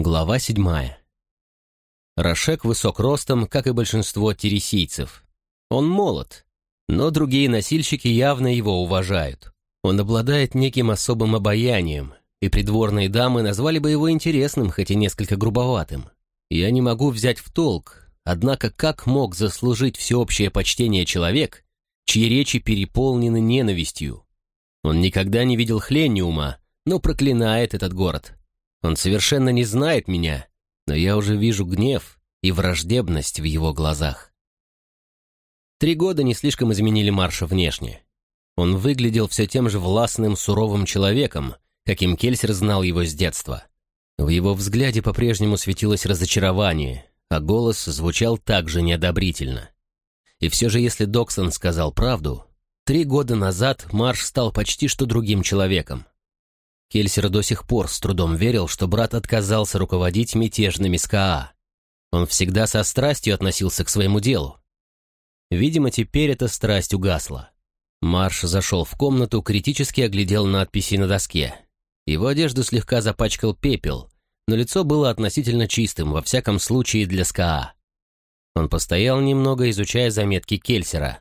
Глава седьмая. Рашек высок ростом, как и большинство тересийцев. Он молод, но другие носильщики явно его уважают. Он обладает неким особым обаянием, и придворные дамы назвали бы его интересным, хоть и несколько грубоватым. Я не могу взять в толк, однако как мог заслужить всеобщее почтение человек, чьи речи переполнены ненавистью? Он никогда не видел Хлениума, но проклинает этот город. Он совершенно не знает меня, но я уже вижу гнев и враждебность в его глазах. Три года не слишком изменили Марша внешне. Он выглядел все тем же властным, суровым человеком, каким Кельсер знал его с детства. В его взгляде по-прежнему светилось разочарование, а голос звучал также неодобрительно. И все же, если Доксон сказал правду, три года назад Марш стал почти что другим человеком. Кельсер до сих пор с трудом верил, что брат отказался руководить мятежными СКА. Он всегда со страстью относился к своему делу. Видимо, теперь эта страсть угасла. Марш зашел в комнату, критически оглядел надписи на доске. Его одежду слегка запачкал пепел, но лицо было относительно чистым, во всяком случае для СКА. Он постоял немного, изучая заметки Кельсера.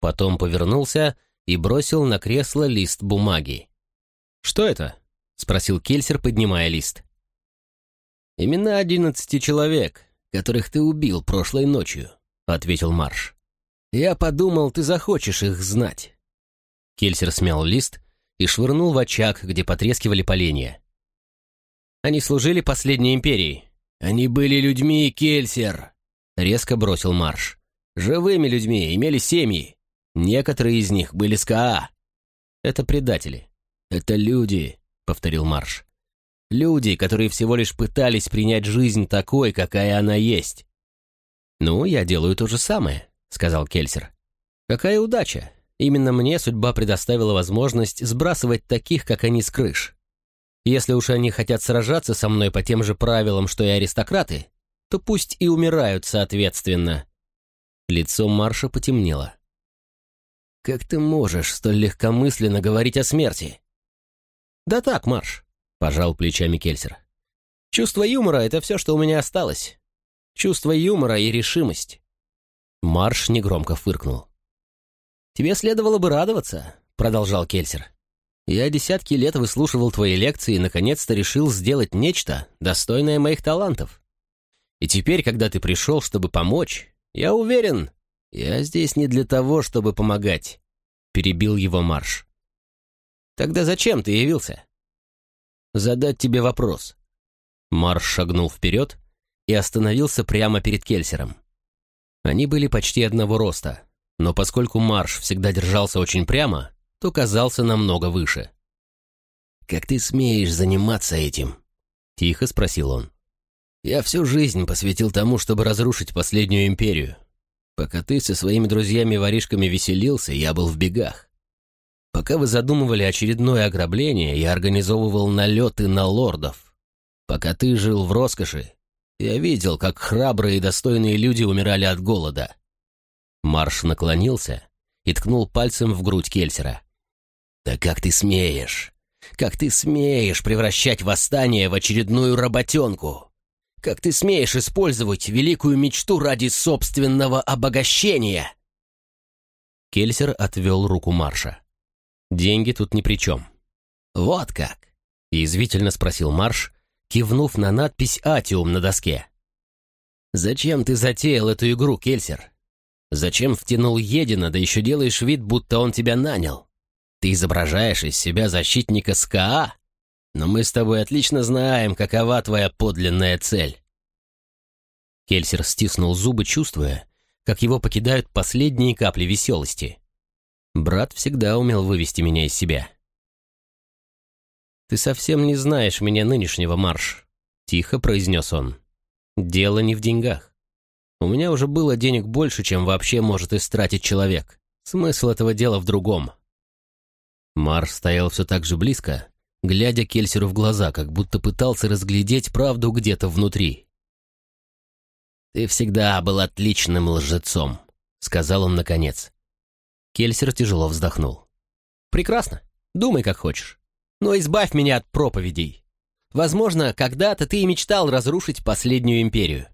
Потом повернулся и бросил на кресло лист бумаги. «Что это?» — спросил Кельсер, поднимая лист. «Имена одиннадцати человек, которых ты убил прошлой ночью», — ответил Марш. «Я подумал, ты захочешь их знать». Кельсер смял лист и швырнул в очаг, где потрескивали поленья. «Они служили последней империи. Они были людьми, Кельсер!» — резко бросил Марш. «Живыми людьми, имели семьи. Некоторые из них были СКА. Это предатели. «Это люди», — повторил Марш. «Люди, которые всего лишь пытались принять жизнь такой, какая она есть». «Ну, я делаю то же самое», — сказал Кельсер. «Какая удача! Именно мне судьба предоставила возможность сбрасывать таких, как они, с крыш. Если уж они хотят сражаться со мной по тем же правилам, что и аристократы, то пусть и умирают соответственно». Лицо Марша потемнело. «Как ты можешь столь легкомысленно говорить о смерти?» «Да так, Марш», — пожал плечами Кельсер. «Чувство юмора — это все, что у меня осталось. Чувство юмора и решимость». Марш негромко фыркнул. «Тебе следовало бы радоваться», — продолжал Кельсер. «Я десятки лет выслушивал твои лекции и наконец-то решил сделать нечто, достойное моих талантов. И теперь, когда ты пришел, чтобы помочь, я уверен, я здесь не для того, чтобы помогать», — перебил его Марш. Тогда зачем ты явился? Задать тебе вопрос. Марш шагнул вперед и остановился прямо перед Кельсером. Они были почти одного роста, но поскольку Марш всегда держался очень прямо, то казался намного выше. «Как ты смеешь заниматься этим?» — тихо спросил он. «Я всю жизнь посвятил тому, чтобы разрушить последнюю империю. Пока ты со своими друзьями-воришками веселился, я был в бегах. Пока вы задумывали очередное ограбление, я организовывал налеты на лордов. Пока ты жил в роскоши, я видел, как храбрые и достойные люди умирали от голода. Марш наклонился и ткнул пальцем в грудь Кельсера. «Да как ты смеешь? Как ты смеешь превращать восстание в очередную работенку? Как ты смеешь использовать великую мечту ради собственного обогащения?» Кельсер отвел руку Марша. Деньги тут ни при чем. «Вот как?» — язвительно спросил Марш, кивнув на надпись «Атиум» на доске. «Зачем ты затеял эту игру, Кельсер? Зачем втянул Едина, да еще делаешь вид, будто он тебя нанял? Ты изображаешь из себя защитника СКА, но мы с тобой отлично знаем, какова твоя подлинная цель». Кельсер стиснул зубы, чувствуя, как его покидают последние капли веселости. Брат всегда умел вывести меня из себя. «Ты совсем не знаешь меня нынешнего, Марш», — тихо произнес он. «Дело не в деньгах. У меня уже было денег больше, чем вообще может истратить человек. Смысл этого дела в другом». Марш стоял все так же близко, глядя Кельсеру в глаза, как будто пытался разглядеть правду где-то внутри. «Ты всегда был отличным лжецом», — сказал он наконец. Кельсер тяжело вздохнул. «Прекрасно. Думай, как хочешь. Но избавь меня от проповедей. Возможно, когда-то ты и мечтал разрушить последнюю империю.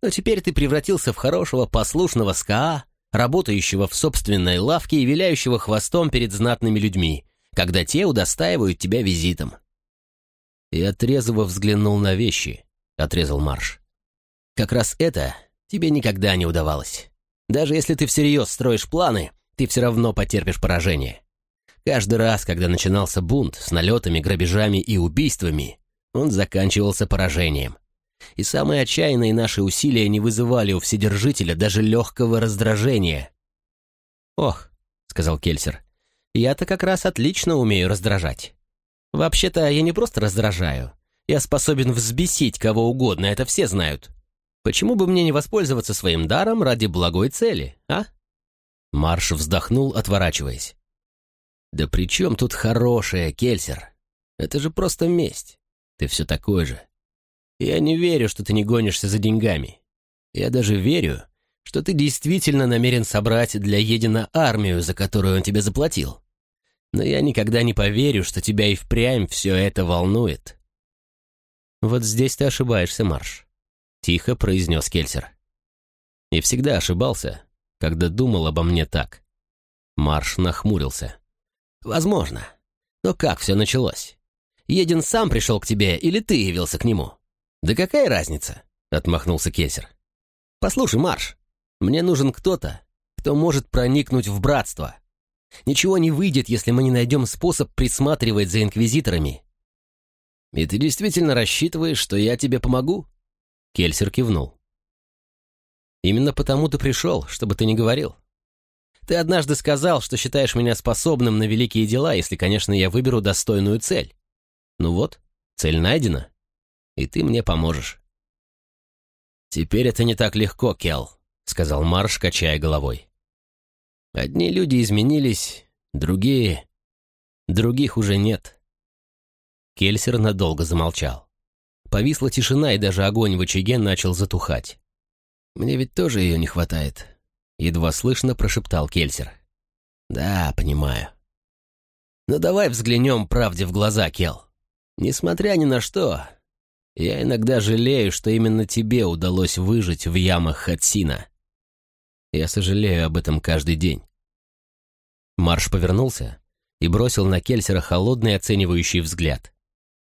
Но теперь ты превратился в хорошего послушного СКА, работающего в собственной лавке и виляющего хвостом перед знатными людьми, когда те удостаивают тебя визитом. Я трезво взглянул на вещи, отрезал Марш. Как раз это тебе никогда не удавалось. Даже если ты всерьез строишь планы, ты все равно потерпишь поражение. Каждый раз, когда начинался бунт с налетами, грабежами и убийствами, он заканчивался поражением. И самые отчаянные наши усилия не вызывали у Вседержителя даже легкого раздражения. «Ох», — сказал Кельсер, — «я-то как раз отлично умею раздражать. Вообще-то я не просто раздражаю. Я способен взбесить кого угодно, это все знают. Почему бы мне не воспользоваться своим даром ради благой цели, а?» Марш вздохнул, отворачиваясь. «Да при чем тут хорошее, Кельсер? Это же просто месть. Ты все такой же. Я не верю, что ты не гонишься за деньгами. Я даже верю, что ты действительно намерен собрать для Едина армию, за которую он тебе заплатил. Но я никогда не поверю, что тебя и впрямь все это волнует». «Вот здесь ты ошибаешься, Марш», — тихо произнес Кельсер. «И всегда ошибался, когда думал обо мне так». Марш нахмурился. «Возможно. Но как все началось? Един сам пришел к тебе или ты явился к нему?» «Да какая разница?» — отмахнулся Кесер. «Послушай, Марш, мне нужен кто-то, кто может проникнуть в братство. Ничего не выйдет, если мы не найдем способ присматривать за инквизиторами». «И ты действительно рассчитываешь, что я тебе помогу?» Кельсер кивнул. «Именно потому ты пришел, чтобы ты не говорил. Ты однажды сказал, что считаешь меня способным на великие дела, если, конечно, я выберу достойную цель. Ну вот, цель найдена, и ты мне поможешь. «Теперь это не так легко, Кел», — сказал Марш, качая головой. «Одни люди изменились, другие... других уже нет». Кельсер надолго замолчал. Повисла тишина, и даже огонь в очаге начал затухать. «Мне ведь тоже ее не хватает», Едва слышно прошептал Кельсер. «Да, понимаю. Но давай взглянем правде в глаза, Кел. Несмотря ни на что, я иногда жалею, что именно тебе удалось выжить в ямах Хатсина. Я сожалею об этом каждый день». Марш повернулся и бросил на Кельсера холодный оценивающий взгляд.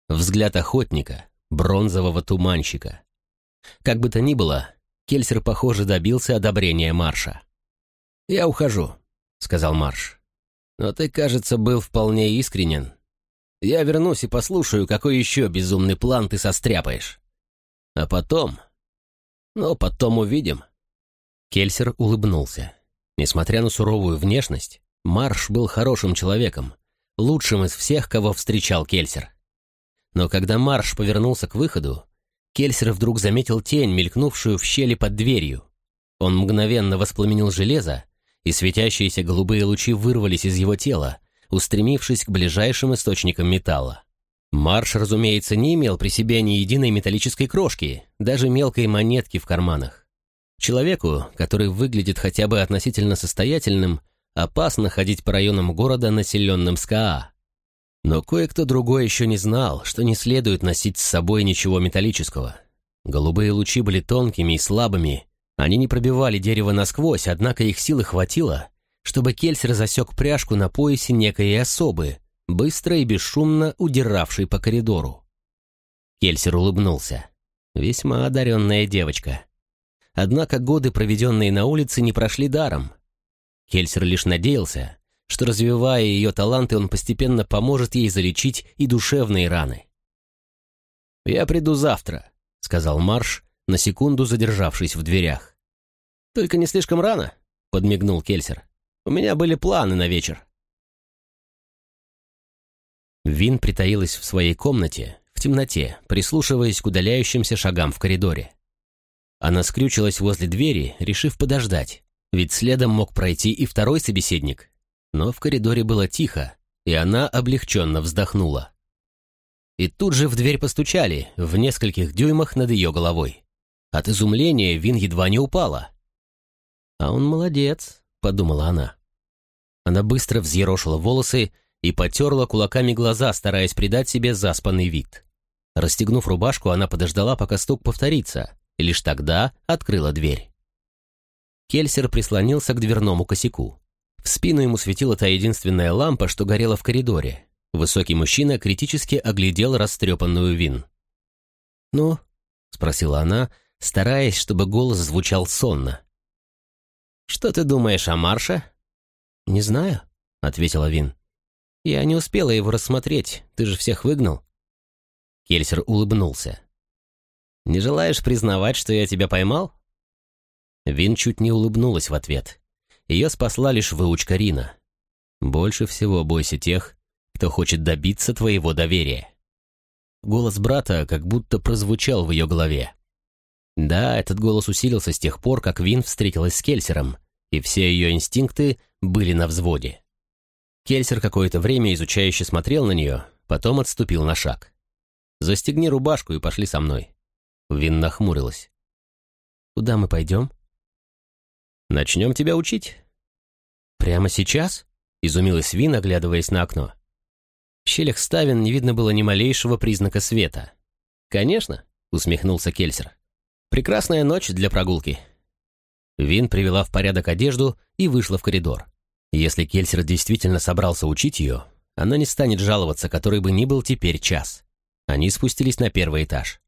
Взгляд охотника, бронзового туманщика. Как бы то ни было, Кельсер, похоже, добился одобрения Марша. «Я ухожу», — сказал Марш. «Но ты, кажется, был вполне искренен. Я вернусь и послушаю, какой еще безумный план ты состряпаешь. А потом... Ну, потом увидим». Кельсер улыбнулся. Несмотря на суровую внешность, Марш был хорошим человеком, лучшим из всех, кого встречал Кельсер. Но когда Марш повернулся к выходу, Кельсер вдруг заметил тень, мелькнувшую в щели под дверью. Он мгновенно воспламенил железо, и светящиеся голубые лучи вырвались из его тела, устремившись к ближайшим источникам металла. Марш, разумеется, не имел при себе ни единой металлической крошки, даже мелкой монетки в карманах. Человеку, который выглядит хотя бы относительно состоятельным, опасно ходить по районам города, населенным СКА. Но кое-кто другой еще не знал, что не следует носить с собой ничего металлического. Голубые лучи были тонкими и слабыми. Они не пробивали дерево насквозь, однако их силы хватило, чтобы Кельсер засек пряжку на поясе некой особы, быстро и бесшумно удиравшей по коридору. Кельсер улыбнулся. Весьма одаренная девочка. Однако годы, проведенные на улице, не прошли даром. Кельсер лишь надеялся, что, развивая ее таланты, он постепенно поможет ей залечить и душевные раны. «Я приду завтра», — сказал Марш, на секунду задержавшись в дверях. «Только не слишком рано», — подмигнул Кельсер. «У меня были планы на вечер». Вин притаилась в своей комнате, в темноте, прислушиваясь к удаляющимся шагам в коридоре. Она скрючилась возле двери, решив подождать, ведь следом мог пройти и второй собеседник, но в коридоре было тихо, и она облегченно вздохнула. И тут же в дверь постучали, в нескольких дюймах над ее головой. От изумления Вин едва не упала. «А он молодец», — подумала она. Она быстро взъерошила волосы и потерла кулаками глаза, стараясь придать себе заспанный вид. Расстегнув рубашку, она подождала, пока стук повторится, и лишь тогда открыла дверь. Кельсер прислонился к дверному косяку. В спину ему светила та единственная лампа, что горела в коридоре. Высокий мужчина критически оглядел растрепанную Вин. «Ну?» — спросила она, стараясь, чтобы голос звучал сонно. «Что ты думаешь о Марше?» «Не знаю», — ответила Вин. «Я не успела его рассмотреть, ты же всех выгнал». Кельсер улыбнулся. «Не желаешь признавать, что я тебя поймал?» Вин чуть не улыбнулась в ответ. Ее спасла лишь выучка Рина. «Больше всего бойся тех, кто хочет добиться твоего доверия». Голос брата как будто прозвучал в ее голове. Да, этот голос усилился с тех пор, как Вин встретилась с Кельсером, и все ее инстинкты были на взводе. Кельсер какое-то время изучающе смотрел на нее, потом отступил на шаг. «Застегни рубашку и пошли со мной». Вин нахмурилась. «Куда мы пойдем?» «Начнем тебя учить». «Прямо сейчас?» — изумилась Вин, оглядываясь на окно. В щелях ставен не видно было ни малейшего признака света. «Конечно», — усмехнулся Кельсер. «Прекрасная ночь для прогулки». Вин привела в порядок одежду и вышла в коридор. Если Кельсер действительно собрался учить ее, она не станет жаловаться, который бы ни был теперь час. Они спустились на первый этаж.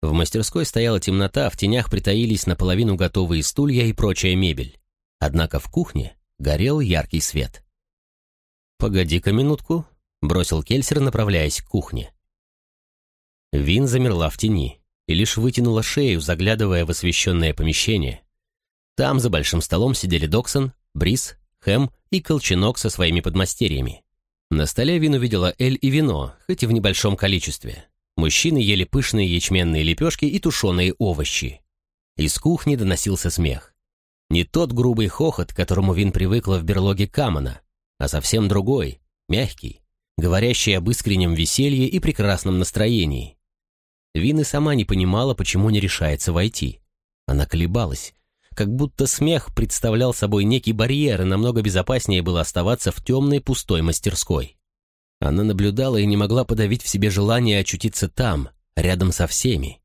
В мастерской стояла темнота, в тенях притаились наполовину готовые стулья и прочая мебель. Однако в кухне горел яркий свет. «Погоди-ка минутку», — бросил Кельсер, направляясь к кухне. Вин замерла в тени и лишь вытянула шею, заглядывая в освещенное помещение. Там за большим столом сидели Доксон, Брис, Хэм и Колченок со своими подмастерьями. На столе Вин увидела эль и вино, хоть и в небольшом количестве. Мужчины ели пышные ячменные лепешки и тушеные овощи. Из кухни доносился смех. Не тот грубый хохот, к которому Вин привыкла в берлоге Камана, а совсем другой, мягкий, говорящий об искреннем веселье и прекрасном настроении. Вин и сама не понимала, почему не решается войти. Она колебалась, как будто смех представлял собой некий барьер, и намного безопаснее было оставаться в темной пустой мастерской. Она наблюдала и не могла подавить в себе желание очутиться там, рядом со всеми.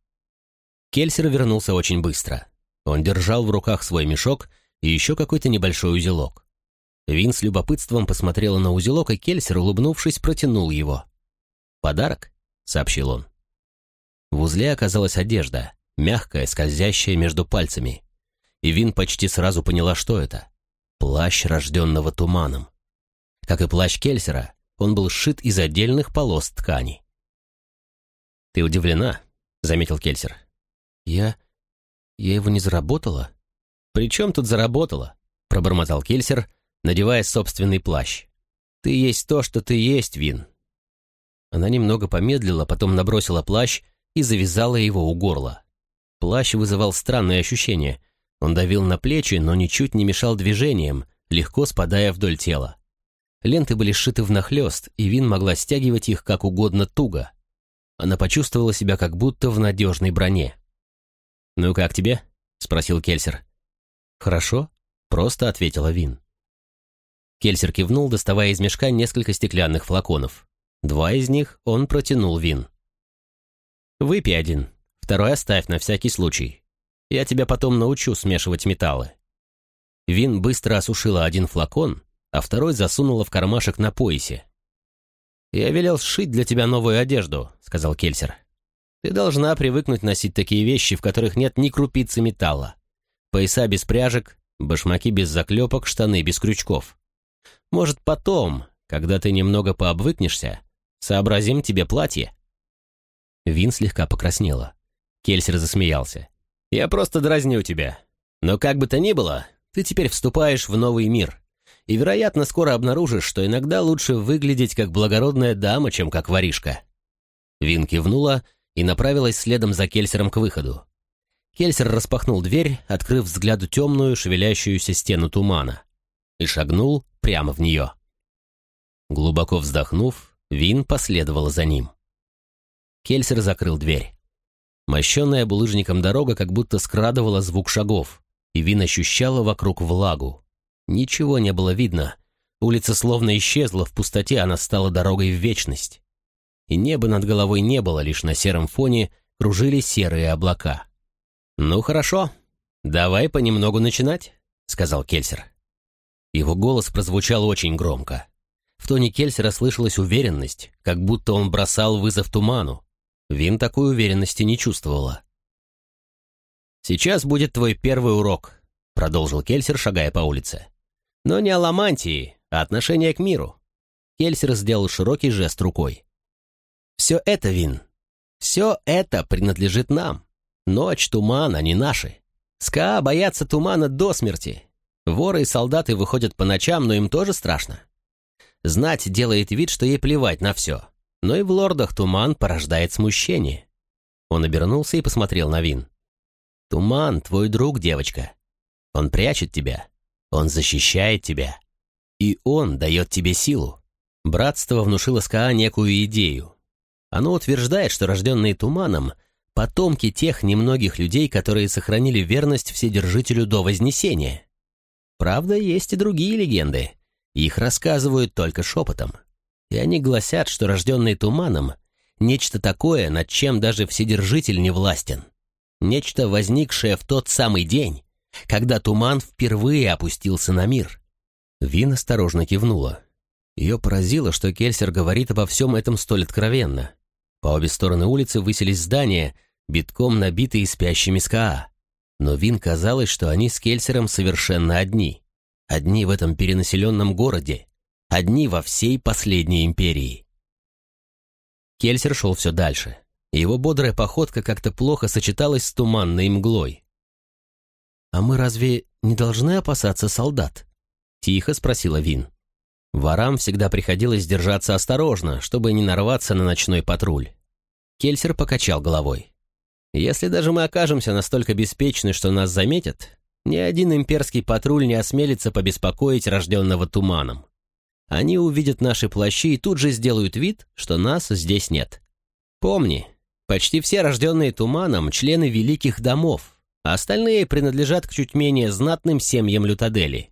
Кельсер вернулся очень быстро. Он держал в руках свой мешок и еще какой-то небольшой узелок. Вин с любопытством посмотрела на узелок, и Кельсер, улыбнувшись, протянул его. «Подарок?» — сообщил он. В узле оказалась одежда, мягкая, скользящая между пальцами. И Вин почти сразу поняла, что это. Плащ, рожденного туманом. Как и плащ Кельсера, он был сшит из отдельных полос ткани. «Ты удивлена?» — заметил Кельсер. «Я... я его не заработала?» «При чем тут заработала?» — пробормотал Кельсер, надевая собственный плащ. «Ты есть то, что ты есть, Вин». Она немного помедлила, потом набросила плащ и завязала его у горла. Плащ вызывал странные ощущения. Он давил на плечи, но ничуть не мешал движениям, легко спадая вдоль тела. Ленты были сшиты внахлёст, и Вин могла стягивать их как угодно туго. Она почувствовала себя как будто в надежной броне. «Ну как тебе?» — спросил Кельсер. «Хорошо», — просто ответила Вин. Кельсер кивнул, доставая из мешка несколько стеклянных флаконов. Два из них он протянул вин. «Выпей один, второй оставь на всякий случай. Я тебя потом научу смешивать металлы». Вин быстро осушила один флакон, а второй засунула в кармашек на поясе. «Я велел сшить для тебя новую одежду», — сказал Кельсер. «Ты должна привыкнуть носить такие вещи, в которых нет ни крупицы металла. Пояса без пряжек, башмаки без заклепок, штаны без крючков. Может, потом, когда ты немного пообвыкнешься, сообразим тебе платье». Вин слегка покраснела. Кельсер засмеялся. «Я просто дразню тебя. Но как бы то ни было, ты теперь вступаешь в новый мир. И, вероятно, скоро обнаружишь, что иногда лучше выглядеть как благородная дама, чем как воришка». Вин кивнула и направилась следом за Кельсером к выходу. Кельсер распахнул дверь, открыв взгляду темную, шевелящуюся стену тумана и шагнул прямо в нее. Глубоко вздохнув, Вин последовала за ним. Кельсер закрыл дверь. Мощенная булыжником дорога как будто скрадывала звук шагов, и Вин ощущала вокруг влагу. Ничего не было видно. Улица словно исчезла в пустоте, она стала дорогой в вечность. и неба над головой не было, лишь на сером фоне кружили серые облака. «Ну хорошо, давай понемногу начинать», — сказал Кельсер. Его голос прозвучал очень громко. В тоне Кельсера слышалась уверенность, как будто он бросал вызов туману. Вин такой уверенности не чувствовала. «Сейчас будет твой первый урок», — продолжил Кельсер, шагая по улице. «Но не о ламантии, а отношение к миру». Кельсер сделал широкий жест рукой. «Все это, Вин, все это принадлежит нам. Ночь, туман, они наши. СКА боятся тумана до смерти. Воры и солдаты выходят по ночам, но им тоже страшно. Знать делает вид, что ей плевать на все. Но и в лордах туман порождает смущение. Он обернулся и посмотрел на Вин. Туман — твой друг, девочка. Он прячет тебя. Он защищает тебя. И он дает тебе силу. Братство внушило СКА некую идею. Оно утверждает, что рожденные туманом — потомки тех немногих людей, которые сохранили верность Вседержителю до Вознесения. Правда, есть и другие легенды. Их рассказывают только шепотом. И они гласят, что рожденные туманом — нечто такое, над чем даже Вседержитель не властен. Нечто, возникшее в тот самый день, когда туман впервые опустился на мир. Вин осторожно кивнула. Ее поразило, что Кельсер говорит обо всем этом столь откровенно. По обе стороны улицы высились здания, битком набитые спящими СКА. Но Вин казалось, что они с Кельсером совершенно одни. Одни в этом перенаселенном городе. Одни во всей последней империи. Кельсер шел все дальше. Его бодрая походка как-то плохо сочеталась с туманной мглой. «А мы разве не должны опасаться солдат?» — тихо спросила Вин. Ворам всегда приходилось держаться осторожно, чтобы не нарваться на ночной патруль. Кельсер покачал головой. «Если даже мы окажемся настолько беспечны, что нас заметят, ни один имперский патруль не осмелится побеспокоить рожденного туманом. Они увидят наши плащи и тут же сделают вид, что нас здесь нет. Помни, Почти все рожденные туманом – члены великих домов, а остальные принадлежат к чуть менее знатным семьям Лютадели.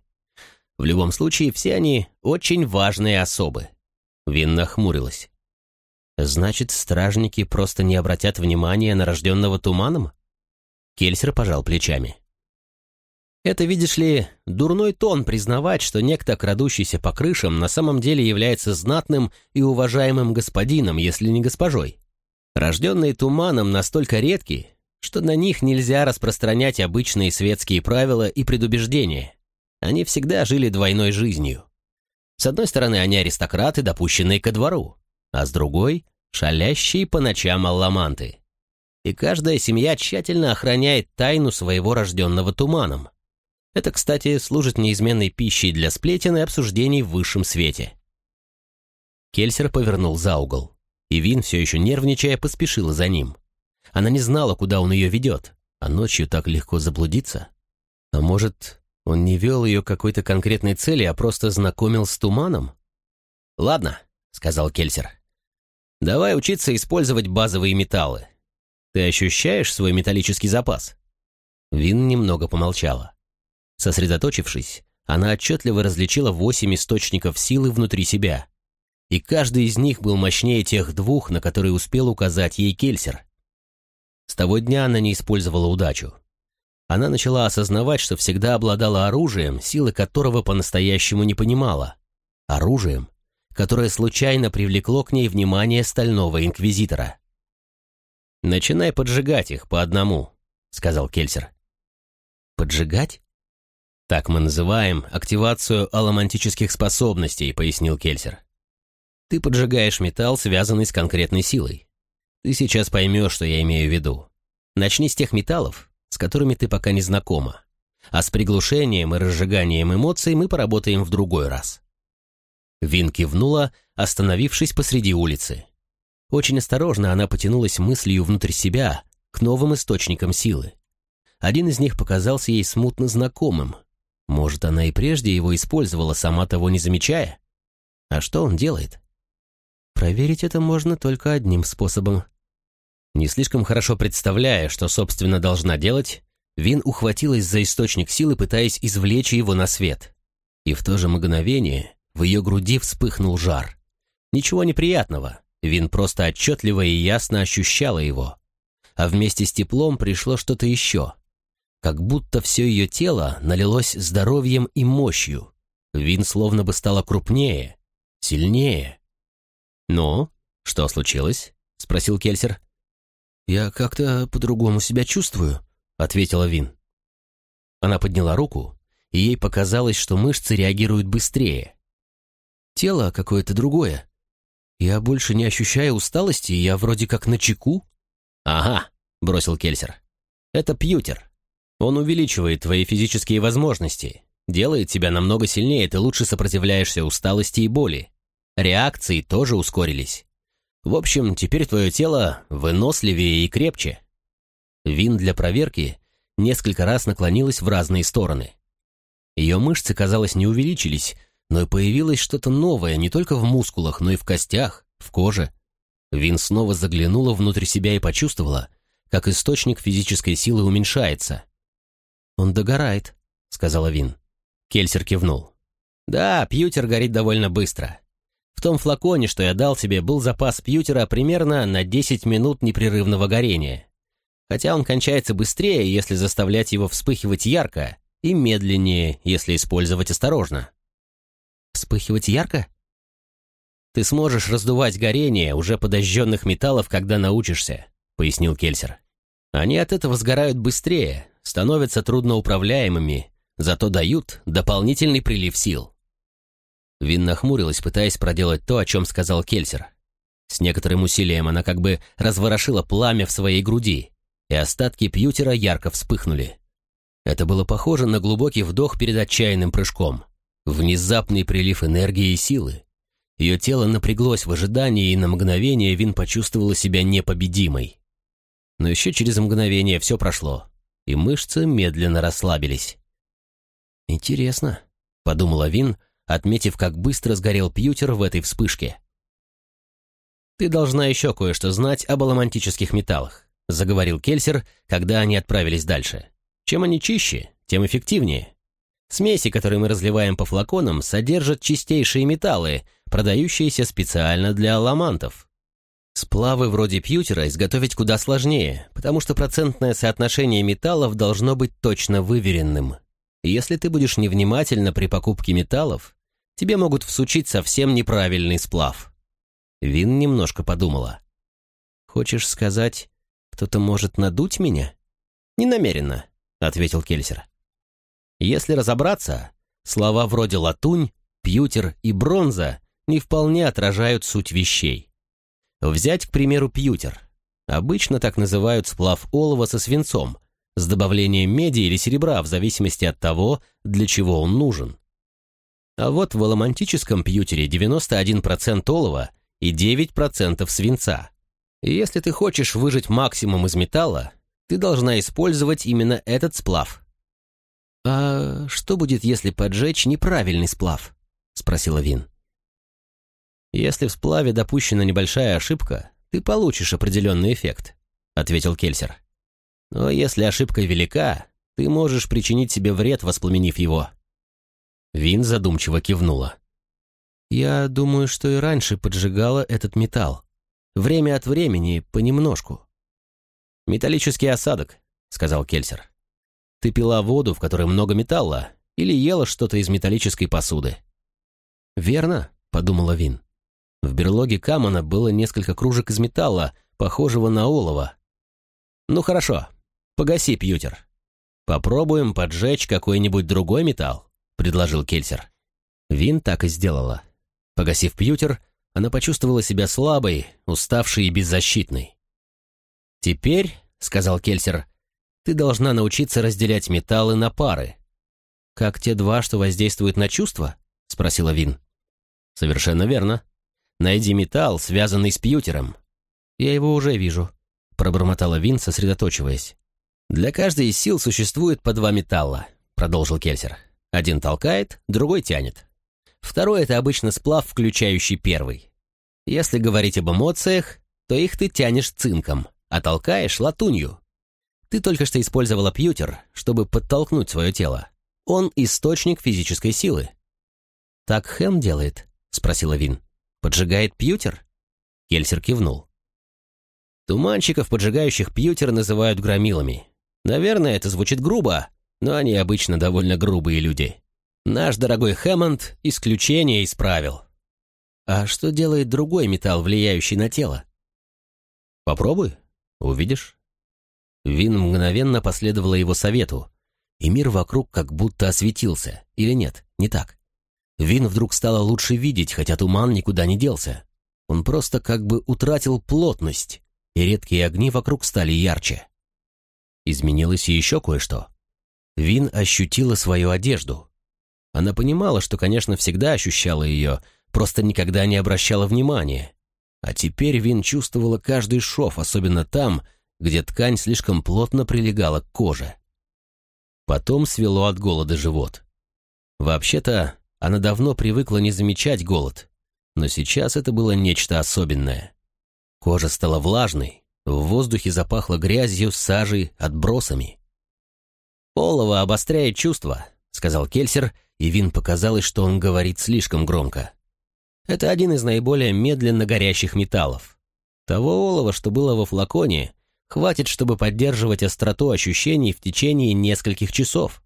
В любом случае, все они очень важные особы. Вин нахмурилась. «Значит, стражники просто не обратят внимания на рожденного туманом?» Кельсер пожал плечами. «Это, видишь ли, дурной тон признавать, что некто, крадущийся по крышам, на самом деле является знатным и уважаемым господином, если не госпожой. Рожденные туманом настолько редки, что на них нельзя распространять обычные светские правила и предубеждения. Они всегда жили двойной жизнью. С одной стороны, они аристократы, допущенные ко двору, а с другой — шалящие по ночам алламанты. И каждая семья тщательно охраняет тайну своего рожденного туманом. Это, кстати, служит неизменной пищей для сплетен и обсуждений в высшем свете. Кельсер повернул за угол и Вин, все еще нервничая, поспешила за ним. Она не знала, куда он ее ведет, а ночью так легко заблудиться. А может, он не вел ее к какой-то конкретной цели, а просто знакомил с туманом? «Ладно», — сказал Кельсер. «Давай учиться использовать базовые металлы. Ты ощущаешь свой металлический запас?» Вин немного помолчала. Сосредоточившись, она отчетливо различила восемь источников силы внутри себя и каждый из них был мощнее тех двух, на которые успел указать ей Кельсер. С того дня она не использовала удачу. Она начала осознавать, что всегда обладала оружием, силы которого по-настоящему не понимала. Оружием, которое случайно привлекло к ней внимание стального инквизитора. «Начинай поджигать их по одному», — сказал Кельсер. «Поджигать?» «Так мы называем активацию аламантических способностей», — пояснил Кельсер. Ты поджигаешь металл, связанный с конкретной силой. Ты сейчас поймешь, что я имею в виду. Начни с тех металлов, с которыми ты пока не знакома. А с приглушением и разжиганием эмоций мы поработаем в другой раз. Вин кивнула, остановившись посреди улицы. Очень осторожно она потянулась мыслью внутрь себя к новым источникам силы. Один из них показался ей смутно знакомым. Может, она и прежде его использовала, сама того не замечая? А что он делает? Проверить это можно только одним способом. Не слишком хорошо представляя, что, собственно, должна делать, Вин ухватилась за источник силы, пытаясь извлечь его на свет. И в то же мгновение в ее груди вспыхнул жар. Ничего неприятного, Вин просто отчетливо и ясно ощущала его. А вместе с теплом пришло что-то еще. Как будто все ее тело налилось здоровьем и мощью. Вин словно бы стала крупнее, сильнее. «Ну, что случилось?» — спросил Кельсер. «Я как-то по-другому себя чувствую», — ответила Вин. Она подняла руку, и ей показалось, что мышцы реагируют быстрее. Тело какое-то другое. Я больше не ощущаю усталости, я вроде как на чеку. «Ага», — бросил Кельсер. «Это пьютер. Он увеличивает твои физические возможности, делает тебя намного сильнее, ты лучше сопротивляешься усталости и боли. Реакции тоже ускорились. В общем, теперь твое тело выносливее и крепче». Вин для проверки несколько раз наклонилась в разные стороны. Ее мышцы, казалось, не увеличились, но и появилось что-то новое не только в мускулах, но и в костях, в коже. Вин снова заглянула внутрь себя и почувствовала, как источник физической силы уменьшается. «Он догорает», — сказала Вин. Кельсер кивнул. «Да, пьютер горит довольно быстро. В том флаконе, что я дал тебе, был запас пьютера примерно на 10 минут непрерывного горения. Хотя он кончается быстрее, если заставлять его вспыхивать ярко, и медленнее, если использовать осторожно. Вспыхивать ярко? Ты сможешь раздувать горение уже подожженных металлов, когда научишься, пояснил Кельсер. Они от этого сгорают быстрее, становятся трудноуправляемыми, зато дают дополнительный прилив сил. Вин нахмурилась, пытаясь проделать то, о чем сказал Кельсер. С некоторым усилием она как бы разворошила пламя в своей груди, и остатки пьютера ярко вспыхнули. Это было похоже на глубокий вдох перед отчаянным прыжком. Внезапный прилив энергии и силы. Ее тело напряглось в ожидании, и на мгновение Вин почувствовала себя непобедимой. Но еще через мгновение все прошло, и мышцы медленно расслабились. «Интересно», — подумала Вин, отметив, как быстро сгорел пьютер в этой вспышке. «Ты должна еще кое-что знать об аламантических металлах», — заговорил Кельсер, когда они отправились дальше. «Чем они чище, тем эффективнее. Смеси, которые мы разливаем по флаконам, содержат чистейшие металлы, продающиеся специально для аламантов. Сплавы вроде пьютера изготовить куда сложнее, потому что процентное соотношение металлов должно быть точно выверенным. Если ты будешь невнимательна при покупке металлов, тебе могут всучить совсем неправильный сплав. Вин немножко подумала. «Хочешь сказать, кто-то может надуть меня?» «Не намеренно», — ответил Кельсер. Если разобраться, слова вроде «латунь», «пьютер» и «бронза» не вполне отражают суть вещей. Взять, к примеру, пьютер. Обычно так называют сплав олова со свинцом, с добавлением меди или серебра в зависимости от того, для чего он нужен. А вот в аламантическом пьютере 91% олова и 9% свинца. Если ты хочешь выжать максимум из металла, ты должна использовать именно этот сплав. «А что будет, если поджечь неправильный сплав?» — спросила Вин. «Если в сплаве допущена небольшая ошибка, ты получишь определенный эффект», — ответил Кельсер. «Но если ошибка велика, ты можешь причинить себе вред, воспламенив его». Вин задумчиво кивнула. «Я думаю, что и раньше поджигала этот металл. Время от времени, понемножку». «Металлический осадок», — сказал Кельсер. Ты пила воду, в которой много металла, или ела что-то из металлической посуды. «Верно», — подумала Вин. В берлоге Камана было несколько кружек из металла, похожего на олово. «Ну хорошо, погаси пьютер. Попробуем поджечь какой-нибудь другой металл», — предложил Кельсер. Вин так и сделала. Погасив пьютер, она почувствовала себя слабой, уставшей и беззащитной. «Теперь», — сказал Кельсер, ты должна научиться разделять металлы на пары. Как те два, что воздействуют на чувства? Спросила Вин. Совершенно верно. Найди металл, связанный с пьютером. Я его уже вижу, пробормотала Вин, сосредоточиваясь. Для каждой из сил существует по два металла, продолжил Кельсер. Один толкает, другой тянет. Второй — это обычно сплав, включающий первый. Если говорить об эмоциях, то их ты тянешь цинком, а толкаешь латунью. Ты только что использовала пьютер, чтобы подтолкнуть свое тело. Он источник физической силы. «Так Хэм делает?» — спросила Вин. «Поджигает пьютер?» Кельсер кивнул. Туманщиков, поджигающих пьютер, называют громилами. Наверное, это звучит грубо, но они обычно довольно грубые люди. Наш дорогой Хэммонд — исключение из правил. А что делает другой металл, влияющий на тело? Попробуй, увидишь. Вин мгновенно последовала его совету, и мир вокруг как будто осветился. Или нет, не так. Вин вдруг стало лучше видеть, хотя туман никуда не делся. Он просто как бы утратил плотность, и редкие огни вокруг стали ярче. Изменилось еще кое-что. Вин ощутила свою одежду. Она понимала, что, конечно, всегда ощущала ее, просто никогда не обращала внимания. А теперь Вин чувствовала каждый шов, особенно там, где ткань слишком плотно прилегала к коже. Потом свело от голода живот. Вообще-то, она давно привыкла не замечать голод, но сейчас это было нечто особенное. Кожа стала влажной, в воздухе запахло грязью, сажей, отбросами. «Олово обостряет чувства», — сказал Кельсер, и Вин показалось, что он говорит слишком громко. Это один из наиболее медленно горящих металлов. Того олова, что было во флаконе, хватит, чтобы поддерживать остроту ощущений в течение нескольких часов.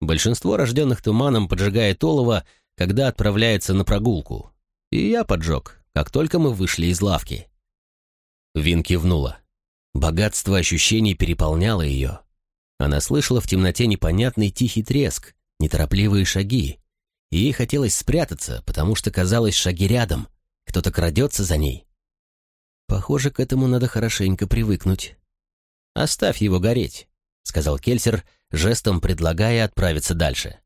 Большинство рожденных туманом поджигает олово, когда отправляется на прогулку. И я поджег, как только мы вышли из лавки. Вин кивнула. Богатство ощущений переполняло ее. Она слышала в темноте непонятный тихий треск, неторопливые шаги, и ей хотелось спрятаться, потому что казалось шаги рядом, кто-то крадется за ней. Похоже, к этому надо хорошенько привыкнуть. «Оставь его гореть», — сказал Кельсер, жестом предлагая отправиться дальше.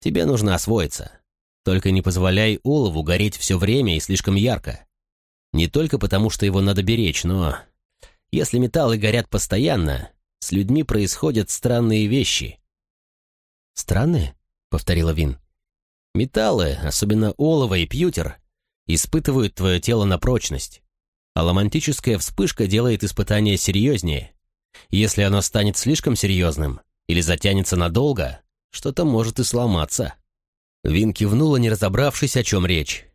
«Тебе нужно освоиться. Только не позволяй олову гореть все время и слишком ярко. Не только потому, что его надо беречь, но... Если металлы горят постоянно, с людьми происходят странные вещи». «Странные?» — повторила Вин. Металлы, особенно олово и пьютер, испытывают твое тело на прочность. А ломантическая вспышка делает испытание серьезнее. Если оно станет слишком серьезным или затянется надолго, что-то может и сломаться. Вин кивнула, не разобравшись, о чем речь.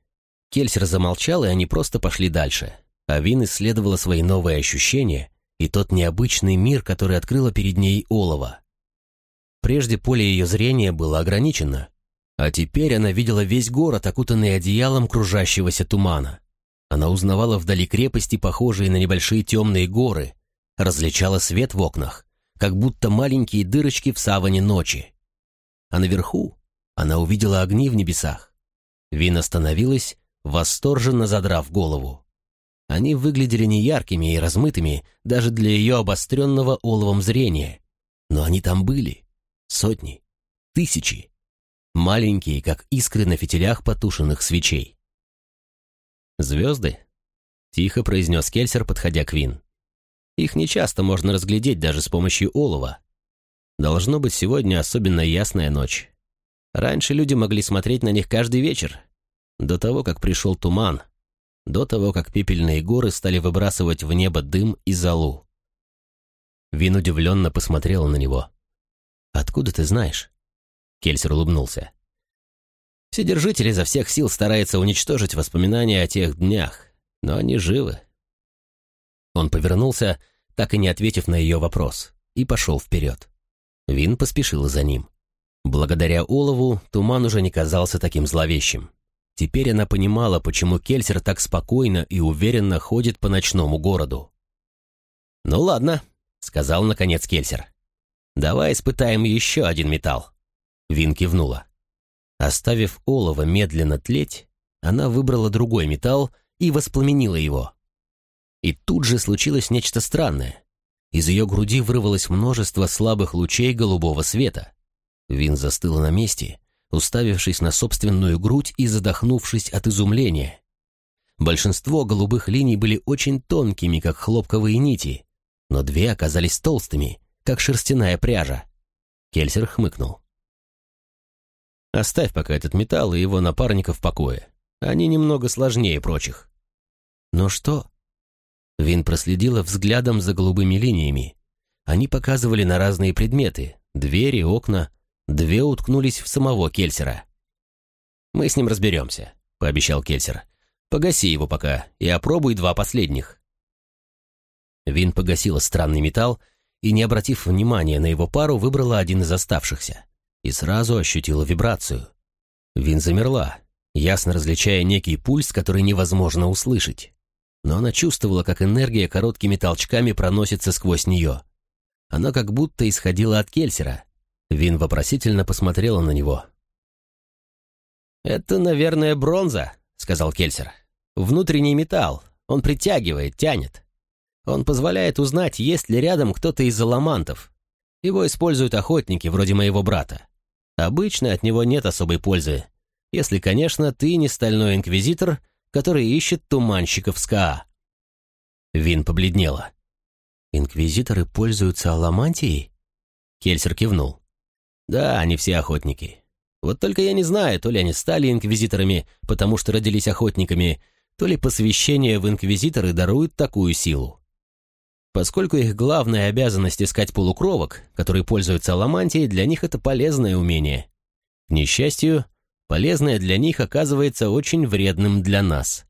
Кельсер замолчал, и они просто пошли дальше. А Вин исследовала свои новые ощущения и тот необычный мир, который открыла перед ней олово. Прежде поле ее зрения было ограничено, а теперь она видела весь город, окутанный одеялом кружащегося тумана. Она узнавала вдали крепости, похожие на небольшие темные горы, различала свет в окнах, как будто маленькие дырочки в саване ночи. А наверху она увидела огни в небесах. Вин остановилась, восторженно задрав голову. Они выглядели неяркими и размытыми даже для ее обостренного оловом зрения. Но они там были. Сотни, тысячи маленькие, как искры на фитилях потушенных свечей. «Звезды?» — тихо произнес Кельсер, подходя к Вин. «Их нечасто можно разглядеть даже с помощью олова. Должно быть сегодня особенно ясная ночь. Раньше люди могли смотреть на них каждый вечер, до того, как пришел туман, до того, как пепельные горы стали выбрасывать в небо дым и золу. Вин удивленно посмотрел на него. «Откуда ты знаешь?» Кельсер улыбнулся. Вседержитель изо всех сил старается уничтожить воспоминания о тех днях, но они живы. Он повернулся, так и не ответив на ее вопрос, и пошел вперед. Вин поспешила за ним. Благодаря Олову туман уже не казался таким зловещим. Теперь она понимала, почему Кельсер так спокойно и уверенно ходит по ночному городу. «Ну ладно», — сказал наконец Кельсер. «Давай испытаем еще один металл». Вин кивнула. Оставив олово медленно тлеть, она выбрала другой металл и воспламенила его. И тут же случилось нечто странное. Из ее груди вырвалось множество слабых лучей голубого света. Вин застыла на месте, уставившись на собственную грудь и задохнувшись от изумления. Большинство голубых линий были очень тонкими, как хлопковые нити, но две оказались толстыми, как шерстяная пряжа. Кельсер хмыкнул. Оставь пока этот металл и его напарника в покое. Они немного сложнее прочих. Но что? Вин проследила взглядом за голубыми линиями. Они показывали на разные предметы. Двери, окна. Две уткнулись в самого Кельсера. «Мы с ним разберемся», — пообещал Кельсер. Погаси его пока и опробуй два последних». Вин погасила странный металл и, не обратив внимания на его пару, выбрала один из оставшихся и сразу ощутила вибрацию. Вин замерла, ясно различая некий пульс, который невозможно услышать. Но она чувствовала, как энергия короткими толчками проносится сквозь нее. Она как будто исходила от Кельсера. Вин вопросительно посмотрела на него. «Это, наверное, бронза», — сказал Кельсер. «Внутренний металл. Он притягивает, тянет. Он позволяет узнать, есть ли рядом кто-то из аламантов. Его используют охотники, вроде моего брата. Обычно от него нет особой пользы, если, конечно, ты не стальной инквизитор, который ищет туманщиков СКА. Вин побледнела. «Инквизиторы пользуются аламантией?» Кельсер кивнул. «Да, они все охотники. Вот только я не знаю, то ли они стали инквизиторами, потому что родились охотниками, то ли посвящение в инквизиторы дарует такую силу. Поскольку их главная обязанность искать полукровок, которые пользуются аламантией, для них это полезное умение. К несчастью, полезное для них оказывается очень вредным для нас.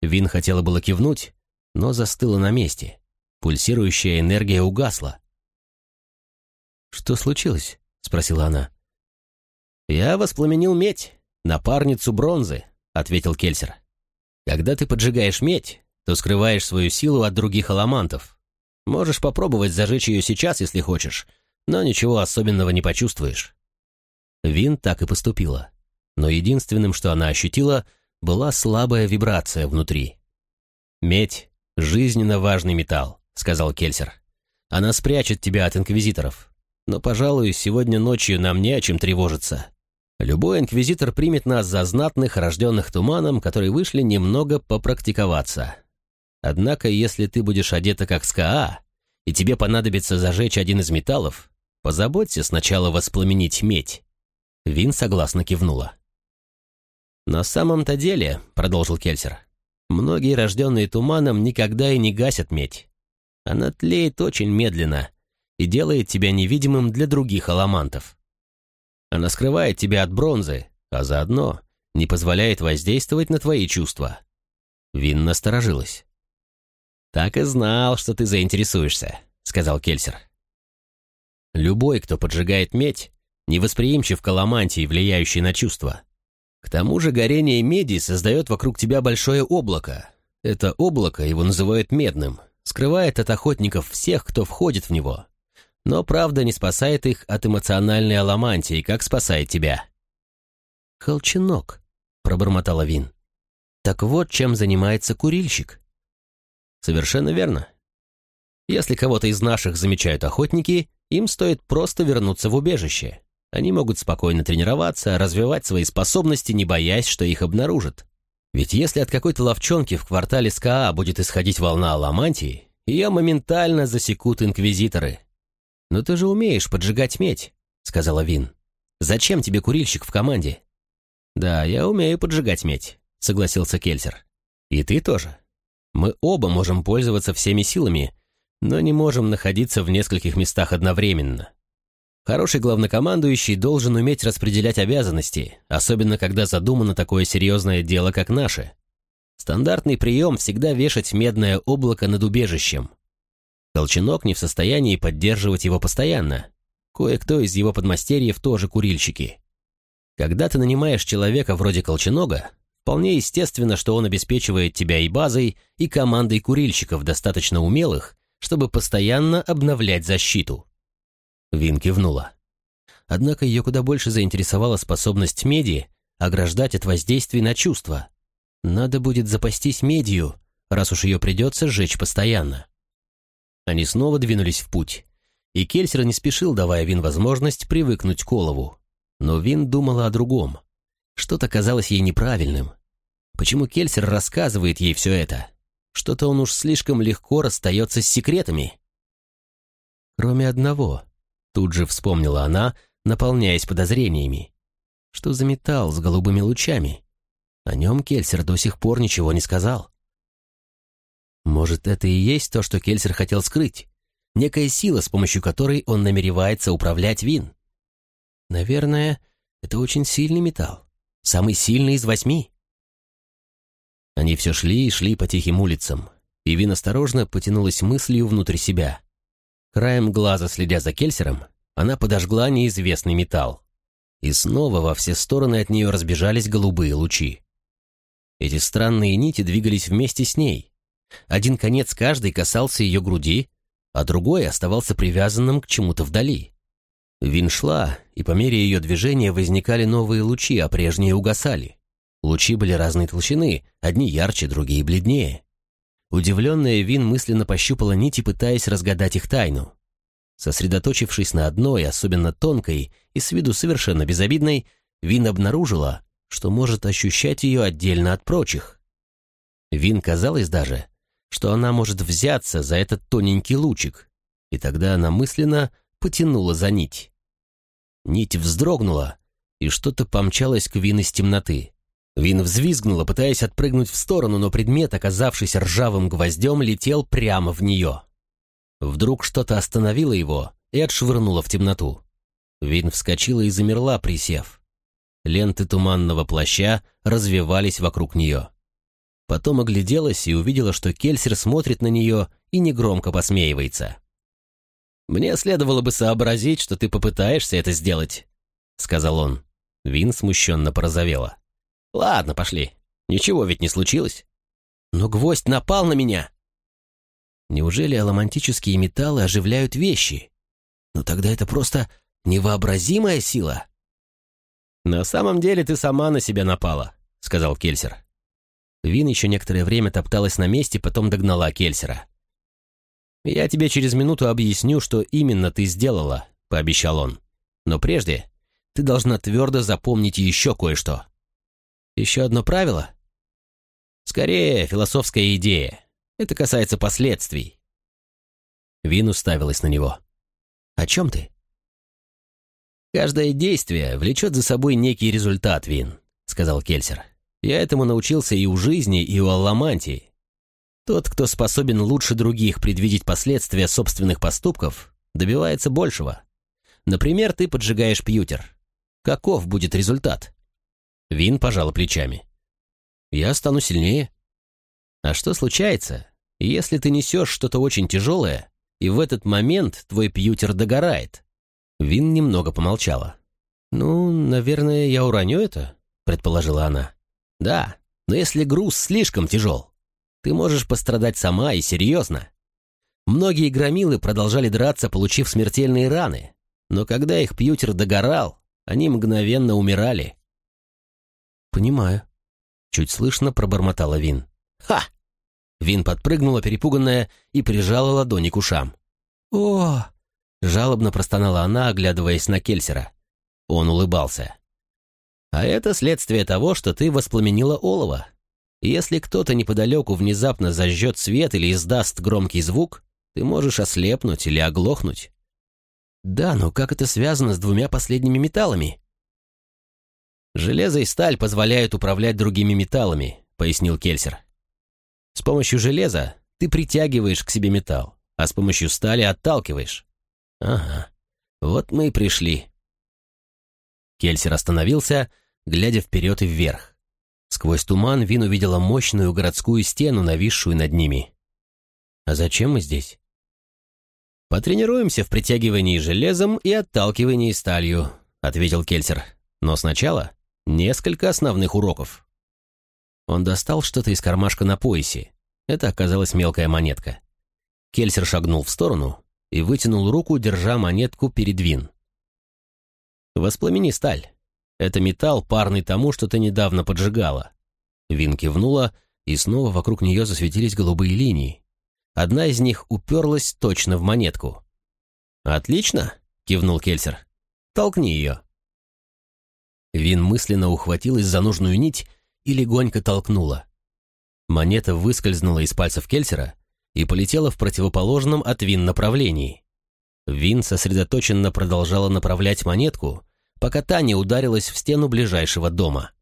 Вин хотела было кивнуть, но застыла на месте. Пульсирующая энергия угасла. «Что случилось?» — спросила она. «Я воспламенил медь, напарницу бронзы», — ответил Кельсер. «Когда ты поджигаешь медь, то скрываешь свою силу от других аламантов. Можешь попробовать зажечь ее сейчас, если хочешь, но ничего особенного не почувствуешь. Вин так и поступила. Но единственным, что она ощутила, была слабая вибрация внутри. «Медь — жизненно важный металл», — сказал Кельсер. «Она спрячет тебя от инквизиторов. Но, пожалуй, сегодня ночью нам не о чем тревожиться. Любой инквизитор примет нас за знатных, рожденных туманом, которые вышли немного попрактиковаться. Однако, если ты будешь одета как СКА, и тебе понадобится зажечь один из металлов, позаботься сначала воспламенить медь». Вин согласно кивнула. «На самом-то деле», — продолжил Кельсер, — «многие, рожденные туманом, никогда и не гасят медь. Она тлеет очень медленно и делает тебя невидимым для других аламантов. Она скрывает тебя от бронзы, а заодно не позволяет воздействовать на твои чувства». Вин насторожилась. «Так и знал, что ты заинтересуешься», — сказал Кельсер. «Любой, кто поджигает медь, невосприимчив к аламантии, влияющей на чувства. К тому же горение меди создает вокруг тебя большое облако. Это облако, его называют медным, скрывает от охотников всех, кто входит в него. Но правда не спасает их от эмоциональной аламантии, как спасает тебя». «Холчинок», — пробормотала Вин. «Так вот, чем занимается курильщик». Совершенно верно. Если кого-то из наших замечают охотники, им стоит просто вернуться в убежище. Они могут спокойно тренироваться, развивать свои способности, не боясь, что их обнаружат. Ведь если от какой-то ловчонки в квартале СКА будет исходить волна аламантии, ее моментально засекут инквизиторы. «Но ты же умеешь поджигать медь», — сказала Вин. «Зачем тебе курильщик в команде?» «Да, я умею поджигать медь», — согласился Кельсер. «И ты тоже». Мы оба можем пользоваться всеми силами, но не можем находиться в нескольких местах одновременно. Хороший главнокомандующий должен уметь распределять обязанности, особенно когда задумано такое серьезное дело, как наше. Стандартный прием всегда вешать медное облако над убежищем. Толчинок не в состоянии поддерживать его постоянно. Кое-кто из его подмастерьев тоже курильщики. Когда ты нанимаешь человека вроде Колченога, Вполне естественно, что он обеспечивает тебя и базой, и командой курильщиков, достаточно умелых, чтобы постоянно обновлять защиту. Вин кивнула. Однако ее куда больше заинтересовала способность меди ограждать от воздействий на чувства. Надо будет запастись медью, раз уж ее придется сжечь постоянно. Они снова двинулись в путь, и Кельсер не спешил, давая Вин возможность привыкнуть к Олову. Но Вин думала о другом. Что-то казалось ей неправильным. Почему Кельсер рассказывает ей все это? Что-то он уж слишком легко расстается с секретами. Кроме одного, тут же вспомнила она, наполняясь подозрениями. Что за металл с голубыми лучами? О нем Кельсер до сих пор ничего не сказал. Может, это и есть то, что Кельсер хотел скрыть? Некая сила, с помощью которой он намеревается управлять Вин? Наверное, это очень сильный металл. Самый сильный из восьми. Они все шли и шли по тихим улицам, и Вин осторожно потянулась мыслью внутрь себя. Краем глаза, следя за Кельсером, она подожгла неизвестный металл. И снова во все стороны от нее разбежались голубые лучи. Эти странные нити двигались вместе с ней. Один конец каждой касался ее груди, а другой оставался привязанным к чему-то вдали. Вин шла, и по мере ее движения возникали новые лучи, а прежние угасали. Лучи были разной толщины, одни ярче, другие бледнее. Удивленная Вин мысленно пощупала нити, пытаясь разгадать их тайну. Сосредоточившись на одной, особенно тонкой и с виду совершенно безобидной, Вин обнаружила, что может ощущать ее отдельно от прочих. Вин казалось даже, что она может взяться за этот тоненький лучик, и тогда она мысленно потянула за нить. Нить вздрогнула, и что-то помчалось к Вин из темноты. Вин взвизгнула, пытаясь отпрыгнуть в сторону, но предмет, оказавшийся ржавым гвоздем, летел прямо в нее. Вдруг что-то остановило его и отшвырнуло в темноту. Вин вскочила и замерла, присев. Ленты туманного плаща развивались вокруг нее. Потом огляделась и увидела, что Кельсер смотрит на нее и негромко посмеивается. «Мне следовало бы сообразить, что ты попытаешься это сделать», — сказал он. Вин смущенно порозовела. «Ладно, пошли. Ничего ведь не случилось. Но гвоздь напал на меня!» Неужели аломантические металлы оживляют вещи? Но тогда это просто невообразимая сила. «На самом деле ты сама на себя напала», — сказал Кельсер. Вин еще некоторое время топталась на месте, потом догнала Кельсера. «Я тебе через минуту объясню, что именно ты сделала», — пообещал он. «Но прежде ты должна твердо запомнить еще кое-что». «Еще одно правило?» «Скорее, философская идея. Это касается последствий». Вин уставилась на него. «О чем ты?» «Каждое действие влечет за собой некий результат, Вин», — сказал Кельсер. «Я этому научился и у жизни, и у Алламантии. Тот, кто способен лучше других предвидеть последствия собственных поступков, добивается большего. Например, ты поджигаешь пьютер. Каков будет результат?» Вин пожала плечами. «Я стану сильнее». «А что случается, если ты несешь что-то очень тяжелое, и в этот момент твой пьютер догорает. Вин немного помолчала. «Ну, наверное, я уроню это», — предположила она. «Да, но если груз слишком тяжел, ты можешь пострадать сама и серьезно. Многие громилы продолжали драться, получив смертельные раны, но когда их пьютер догорал, они мгновенно умирали». «Понимаю», — чуть слышно пробормотала Вин. «Ха!» Вин подпрыгнула, перепуганная, и прижала ладони к ушам. «О!» — жалобно простонала она, оглядываясь на Кельсера. Он улыбался. «А это следствие того, что ты воспламенила олово. Если кто-то неподалеку внезапно зажжет свет или издаст громкий звук, ты можешь ослепнуть или оглохнуть». «Да, но как это связано с двумя последними металлами?» «Железо и сталь позволяют управлять другими металлами», — пояснил Кельсер. С помощью железа ты притягиваешь к себе металл, а с помощью стали отталкиваешь. Ага, вот мы и пришли. Кельсер остановился, глядя вперед и вверх. Сквозь туман Вин увидела мощную городскую стену, нависшую над ними. «А зачем мы здесь?» «Потренируемся в притягивании железом и отталкивании сталью», — ответил Кельсер. «Но сначала несколько основных уроков». Он достал что-то из кармашка на поясе. Это оказалась мелкая монетка. Кельсер шагнул в сторону и вытянул руку, держа монетку перед Вин. «Воспламени сталь. Это металл, парный тому, что ты недавно поджигала». Вин кивнула, и снова вокруг нее засветились голубые линии. Одна из них уперлась точно в монетку. «Отлично!» — кивнул Кельсер. «Толкни ее». Вин мысленно ухватилась за нужную нить и легонько толкнула. Монета выскользнула из пальцев Кельсера и полетела в противоположном от Вин направлении. Вин сосредоточенно продолжала направлять монетку, пока та не ударилась в стену ближайшего дома.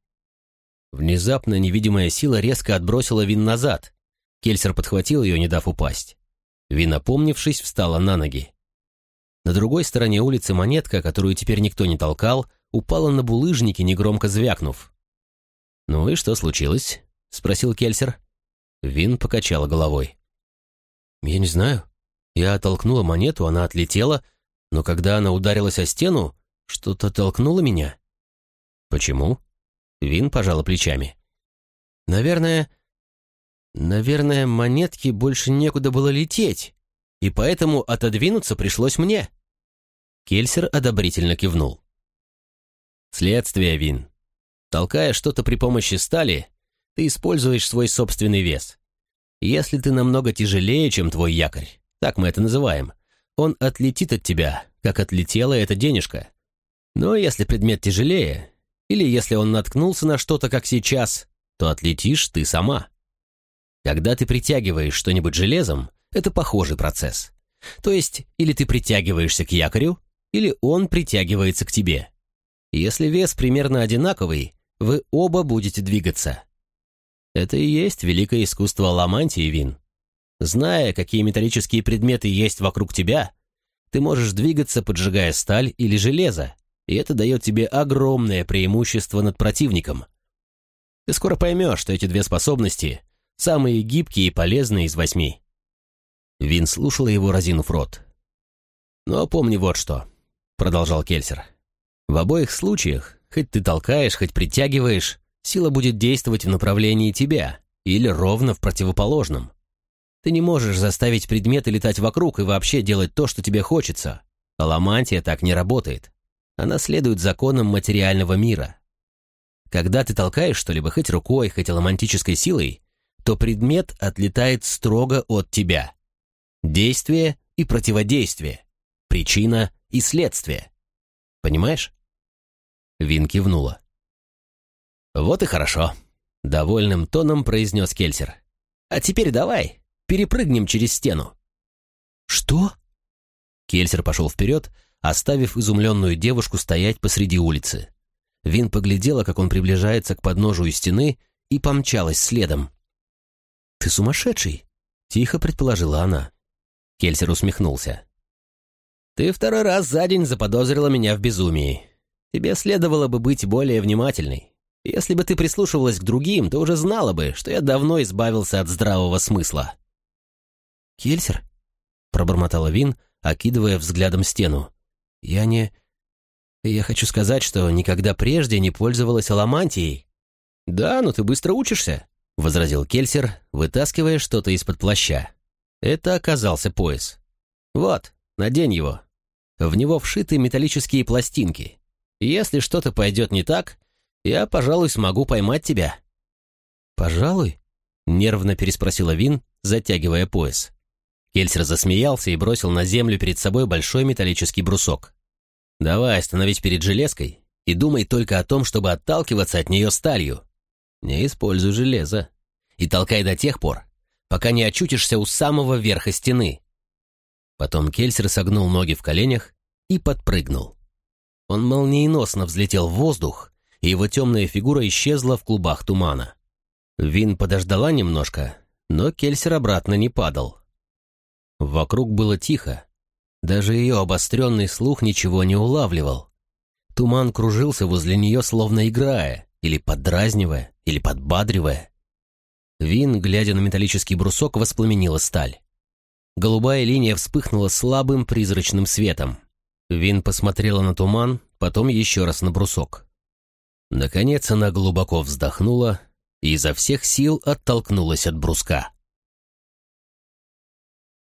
Внезапно невидимая сила резко отбросила Вин назад. Кельсер подхватил ее, не дав упасть. Вин, опомнившись, встала на ноги. На другой стороне улицы монетка, которую теперь никто не толкал, упала на булыжники, негромко звякнув. «Ну и что случилось?» — спросил Кельсер. Вин покачала головой. «Я не знаю. Я оттолкнула монету, она отлетела, но когда она ударилась о стену, что-то толкнуло меня». «Почему?» Вин пожала плечами. «Наверное... Наверное, монетке больше некуда было лететь, и поэтому отодвинуться пришлось мне». Кельсер одобрительно кивнул. «Следствие, Вин. Толкая что-то при помощи стали, ты используешь свой собственный вес. Если ты намного тяжелее, чем твой якорь, так мы это называем, он отлетит от тебя, как отлетела эта денежка. Но если предмет тяжелее, или если он наткнулся на что-то, как сейчас, то отлетишь ты сама. Когда ты притягиваешь что-нибудь железом, это похожий процесс. То есть, или ты притягиваешься к якорю, или он притягивается к тебе. Если вес примерно одинаковый, вы оба будете двигаться. Это и есть великое искусство ламантии, Вин. Зная, какие металлические предметы есть вокруг тебя, ты можешь двигаться, поджигая сталь или железо, и это дает тебе огромное преимущество над противником. Ты скоро поймешь, что эти две способности – самые гибкие и полезные из восьми. Вин слушала его, разинув рот. «Но помни вот что», — продолжал Кельсер. «В обоих случаях, хоть ты толкаешь, хоть притягиваешь, сила будет действовать в направлении тебя или ровно в противоположном. Ты не можешь заставить предметы летать вокруг и вообще делать то, что тебе хочется. А ламантия так не работает. Она следует законам материального мира. Когда ты толкаешь что-либо хоть рукой, хоть ламантической силой, то предмет отлетает строго от тебя. Действие и противодействие. Причина и следствие. Понимаешь? Вин кивнула. «Вот и хорошо», — довольным тоном произнес Кельсер. «А теперь давай, перепрыгнем через стену». «Что?» Кельсер пошел вперед, оставив изумленную девушку стоять посреди улицы. Вин поглядела, как он приближается к подножию стены, и помчалась следом. «Ты сумасшедший?» — тихо предположила она. Кельсер усмехнулся. «Ты второй раз за день заподозрила меня в безумии. Тебе следовало бы быть более внимательной. Если бы ты прислушивалась к другим, то уже знала бы, что я давно избавился от здравого смысла». «Кельсер?» — пробормотала Вин, окидывая взглядом стену. «Я не... Я хочу сказать, что никогда прежде не пользовалась аламантией». «Да, но ты быстро учишься», — возразил Кельсер, вытаскивая что-то из-под плаща. Это оказался пояс. «Вот, надень его. В него вшиты металлические пластинки. Если что-то пойдет не так, я, пожалуй, смогу поймать тебя». «Пожалуй?» — нервно переспросила Вин, затягивая пояс. Кельсер засмеялся и бросил на землю перед собой большой металлический брусок. «Давай остановись перед железкой и думай только о том, чтобы отталкиваться от нее сталью. Не используй железо. И толкай до тех пор, пока не очутишься у самого верха стены». Потом Кельсер согнул ноги в коленях и подпрыгнул. Он молниеносно взлетел в воздух и его темная фигура исчезла в клубах тумана. Вин подождала немножко, но Кельсер обратно не падал. Вокруг было тихо. Даже ее обостренный слух ничего не улавливал. Туман кружился возле нее, словно играя, или поддразнивая, или подбадривая. Вин, глядя на металлический брусок, воспламенила сталь. Голубая линия вспыхнула слабым призрачным светом. Вин посмотрела на туман, потом еще раз на брусок. Наконец она глубоко вздохнула и изо всех сил оттолкнулась от бруска.